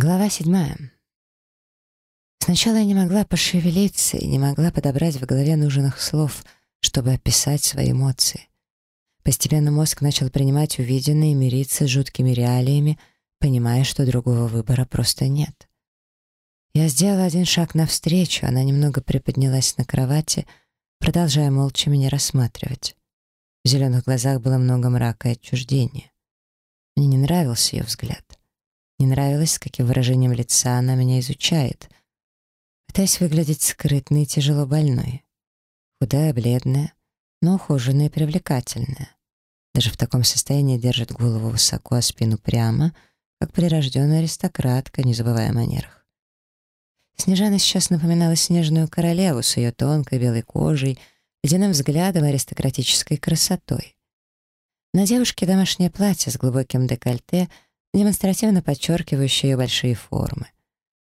Глава седьмая. Сначала я не могла пошевелиться и не могла подобрать в голове нужных слов, чтобы описать свои эмоции. Постепенно мозг начал принимать увиденное и мириться с жуткими реалиями, понимая, что другого выбора просто нет. Я сделала один шаг навстречу, она немного приподнялась на кровати, продолжая молча меня рассматривать. В зеленых глазах было много мрака и отчуждения. Мне не нравился ее взгляд. Не нравилось, с каким выражением лица она меня изучает. Пытаясь выглядеть скрытной и тяжело больной. Худая, бледная, но ухоженная и привлекательная. Даже в таком состоянии держит голову высоко, а спину прямо, как прирожденная аристократка, не забывая о манерах. Снежана сейчас напоминала снежную королеву с ее тонкой белой кожей, ледяным взглядом аристократической красотой. На девушке домашнее платье с глубоким декольте — демонстративно подчеркивающие ее большие формы.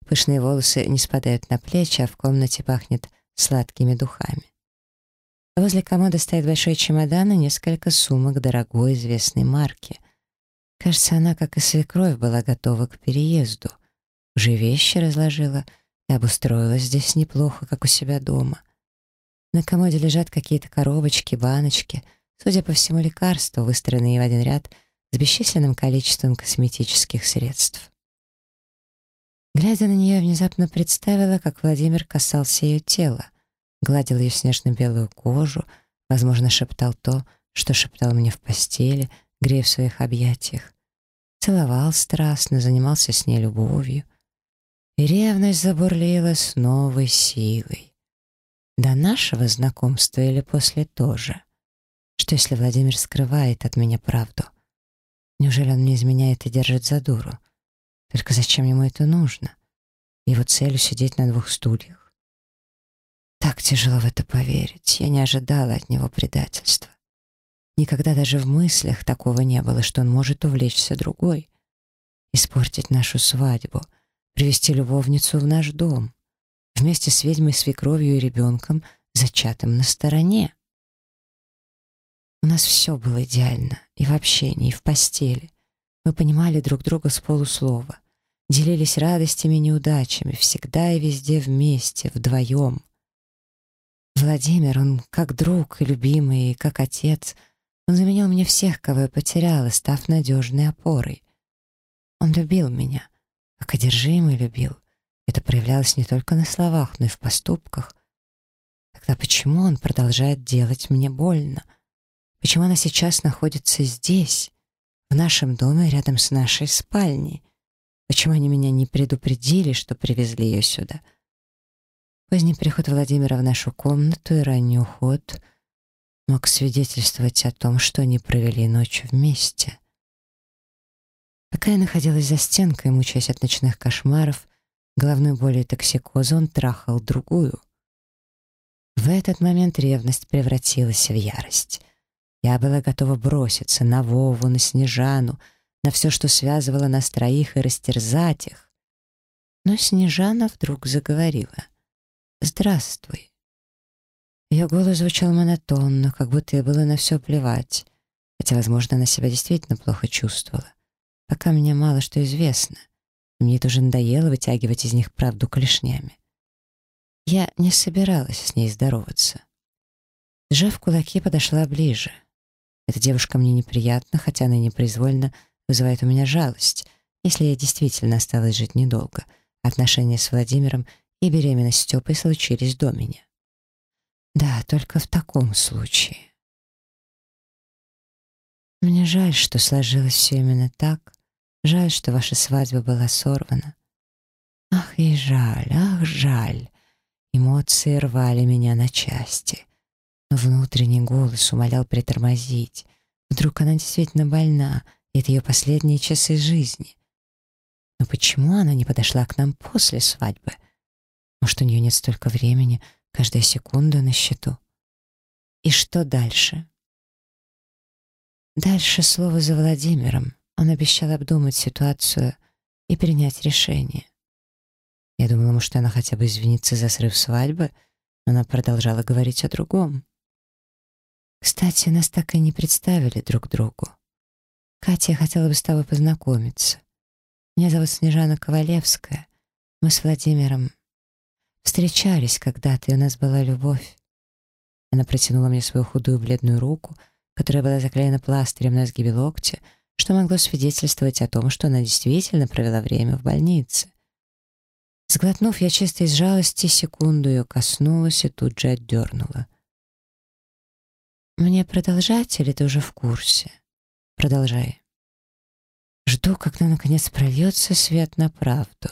Пышные волосы не спадают на плечи, а в комнате пахнет сладкими духами. Возле комода стоит большой чемодан и несколько сумок дорогой известной марки. Кажется, она, как и свекровь, была готова к переезду. Уже вещи разложила и обустроилась здесь неплохо, как у себя дома. На комоде лежат какие-то коробочки, баночки, судя по всему, лекарства, выстроенные в один ряд — с бесчисленным количеством косметических средств. Глядя на нее, внезапно представила, как Владимир касался ее тела, гладил ее снежно-белую кожу, возможно, шептал то, что шептал мне в постели, грея в своих объятиях. Целовал страстно, занимался с ней любовью. И ревность забурлила с новой силой. До нашего знакомства или после тоже? Что если Владимир скрывает от меня правду? Неужели он не изменяет и держит за дуру? Только зачем ему это нужно? Его целью сидеть на двух стульях? Так тяжело в это поверить. Я не ожидала от него предательства. Никогда даже в мыслях такого не было, что он может увлечься другой, испортить нашу свадьбу, привести любовницу в наш дом, вместе с ведьмой, свекровью и ребенком, зачатым на стороне. У нас все было идеально, и в общении, и в постели. Мы понимали друг друга с полуслова, делились радостями и неудачами, всегда и везде вместе, вдвоем. Владимир, он как друг и любимый, и как отец, он заменил мне всех, кого я потеряла, став надежной опорой. Он любил меня, как одержимый любил. Это проявлялось не только на словах, но и в поступках. Тогда почему он продолжает делать мне больно? Почему она сейчас находится здесь, в нашем доме, рядом с нашей спальней? Почему они меня не предупредили, что привезли ее сюда? Поздний приход Владимира в нашу комнату и ранний уход мог свидетельствовать о том, что они провели ночь вместе. Пока я находилась за стенкой, мучаясь от ночных кошмаров, головной боли и токсикоза, он трахал другую. В этот момент ревность превратилась в ярость — я была готова броситься на Вову, на Снежану, на все, что связывало нас троих, и растерзать их. Но Снежана вдруг заговорила. «Здравствуй». Ее голос звучал монотонно, как будто ей было на все плевать, хотя, возможно, она себя действительно плохо чувствовала. Пока мне мало что известно, мне тоже надоело вытягивать из них правду клешнями. Я не собиралась с ней здороваться. Сжав кулаки, подошла ближе — эта девушка мне неприятна, хотя она непроизвольно вызывает у меня жалость, если я действительно осталась жить недолго. Отношения с Владимиром и беременность Степой случились до меня. Да, только в таком случае. Мне жаль, что сложилось все именно так. Жаль, что ваша свадьба была сорвана. Ах, и жаль, ах, жаль. Эмоции рвали меня на части внутренний голос умолял притормозить. Вдруг она действительно больна, и это ее последние часы жизни. Но почему она не подошла к нам после свадьбы? Может, у нее нет столько времени, каждая секунда на счету? И что дальше? Дальше слово за Владимиром. Он обещал обдумать ситуацию и принять решение. Я думала, может, она хотя бы извинится за срыв свадьбы, но она продолжала говорить о другом. Кстати, нас так и не представили друг другу. Катя хотела бы с тобой познакомиться. Меня зовут Снежана Ковалевская. Мы с Владимиром встречались когда-то, и у нас была любовь. Она протянула мне свою худую бледную руку, которая была заклеена пластырем на сгибе локтя, что могло свидетельствовать о том, что она действительно провела время в больнице. Сглотнув, я чисто из жалости секунду ее коснулась и тут же отдернула. «Мне продолжать или ты уже в курсе?» «Продолжай». Жду, когда наконец прольется свет на правду.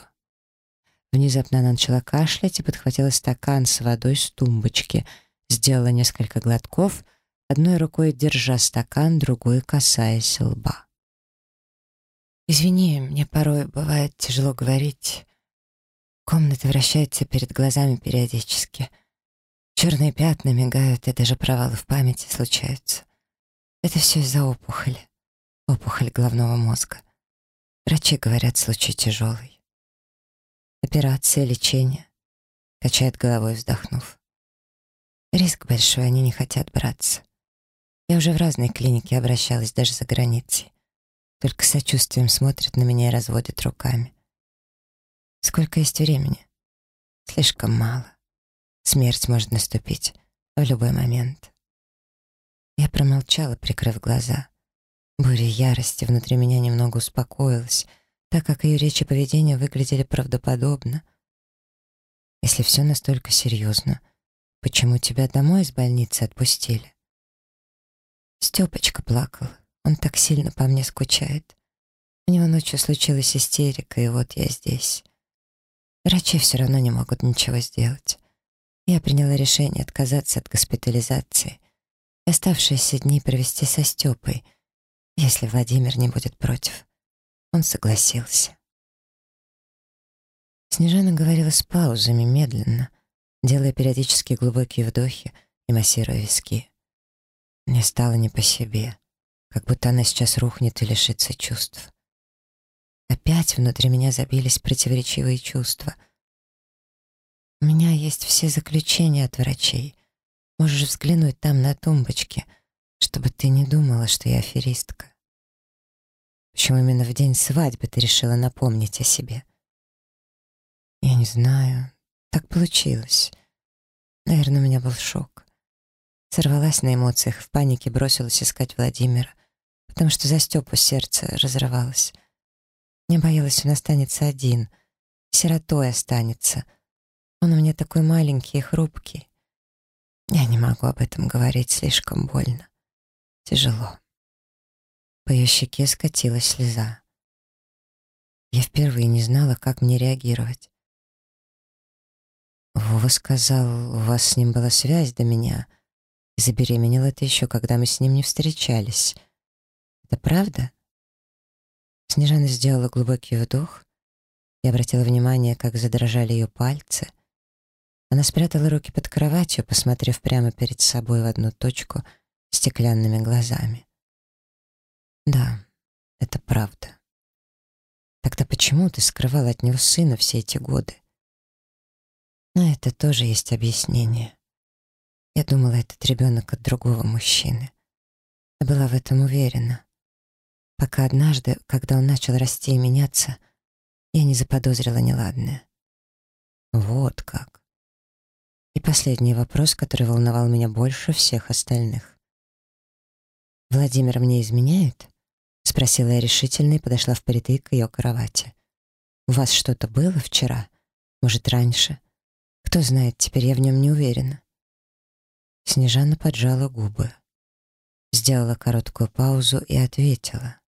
Внезапно она начала кашлять и подхватила стакан с водой с тумбочки, сделала несколько глотков, одной рукой держа стакан, другой касаясь лба. «Извини, мне порой бывает тяжело говорить. Комната вращается перед глазами периодически. Черные пятна мигают, и даже провалы в памяти случаются. Это все из-за опухоли. Опухоль головного мозга. Врачи говорят, случай тяжелый. Операция, лечение. Качает головой, вздохнув. Риск большой, они не хотят браться. Я уже в разные клиники обращалась, даже за границей. Только сочувствием смотрят на меня и разводят руками. Сколько есть времени? Слишком мало. Смерть может наступить в любой момент. Я промолчала, прикрыв глаза. Буря ярости внутри меня немного успокоилась, так как ее речи и поведение выглядели правдоподобно. Если все настолько серьезно, почему тебя домой из больницы отпустили? Степочка плакал. Он так сильно по мне скучает. У него ночью случилась истерика, и вот я здесь. Врачи все равно не могут ничего сделать. Я приняла решение отказаться от госпитализации оставшиеся дни провести со Степой, если Владимир не будет против. Он согласился. Снежана говорила с паузами, медленно, делая периодически глубокие вдохи и массируя виски. Мне стало не по себе как будто она сейчас рухнет и лишится чувств. Опять внутри меня забились противоречивые чувства. У меня есть все заключения от врачей. Можешь взглянуть там на тумбочке, чтобы ты не думала, что я аферистка. Почему именно в день свадьбы ты решила напомнить о себе? Я не знаю. Так получилось. Наверное, у меня был шок. Сорвалась на эмоциях, в панике бросилась искать Владимира потому что за Степу сердце разрывалось. Не боялась, он останется один, сиротой останется. Он у меня такой маленький и хрупкий. Я не могу об этом говорить, слишком больно. Тяжело. По ее щеке скатилась слеза. Я впервые не знала, как мне реагировать. Вова сказал, у вас с ним была связь до меня, забеременела ты еще, когда мы с ним не встречались. Это правда?» Снежана сделала глубокий вдох и обратила внимание, как задрожали ее пальцы. Она спрятала руки под кроватью, посмотрев прямо перед собой в одну точку стеклянными глазами. «Да, это правда. Тогда почему ты скрывал от него сына все эти годы?» На это тоже есть объяснение. Я думала, этот ребенок от другого мужчины. Я была в этом уверена пока однажды, когда он начал расти и меняться, я не заподозрила неладное. Вот как. И последний вопрос, который волновал меня больше всех остальных. «Владимир мне изменяет?» — спросила я решительно и подошла впритык к ее кровати. «У вас что-то было вчера? Может, раньше? Кто знает, теперь я в нем не уверена». Снежана поджала губы, сделала короткую паузу и ответила.